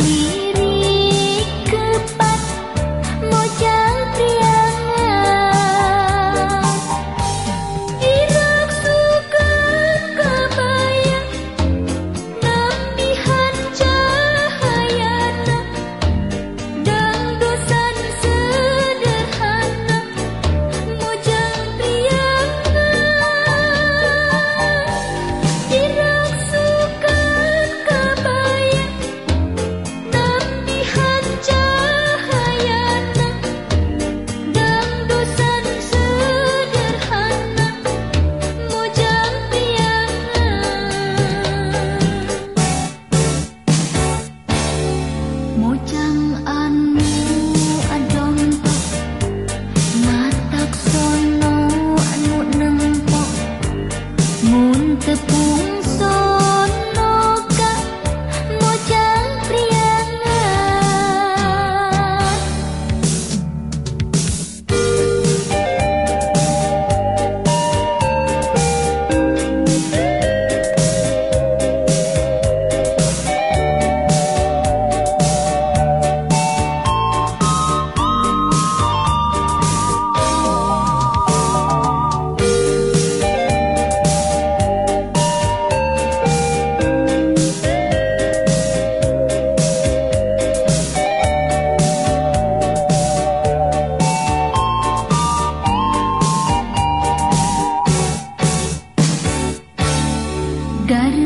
sleep. गर